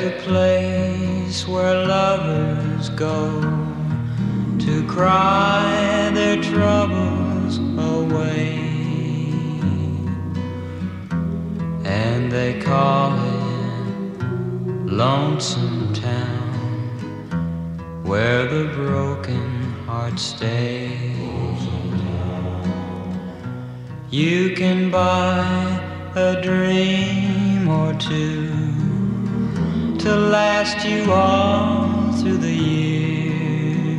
a place where lovers go to cry their troubles away. And they call it Lonesome Town, where the broken heart stay. You can buy a dream or two to last you all through the years.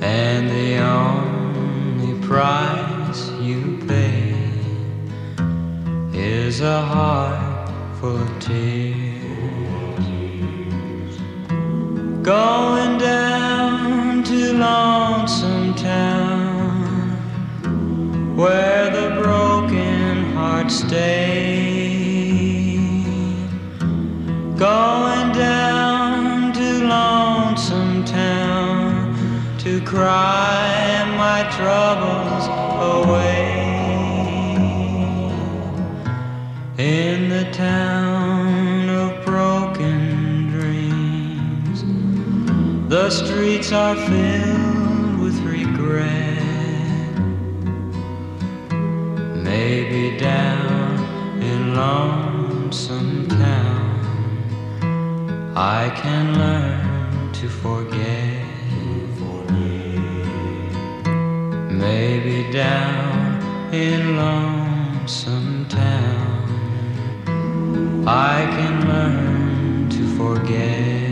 And the only price you pay is a heart full of tears. Going down to Lonesome Town where the broken hearts stay. Going down to Lonesome Town to cry my troubles away. In the town of broken dreams, the streets are filled with regret. Maybe down in Lonesome. I can learn to forget. Maybe down in Lonesome Town, I can learn to forget.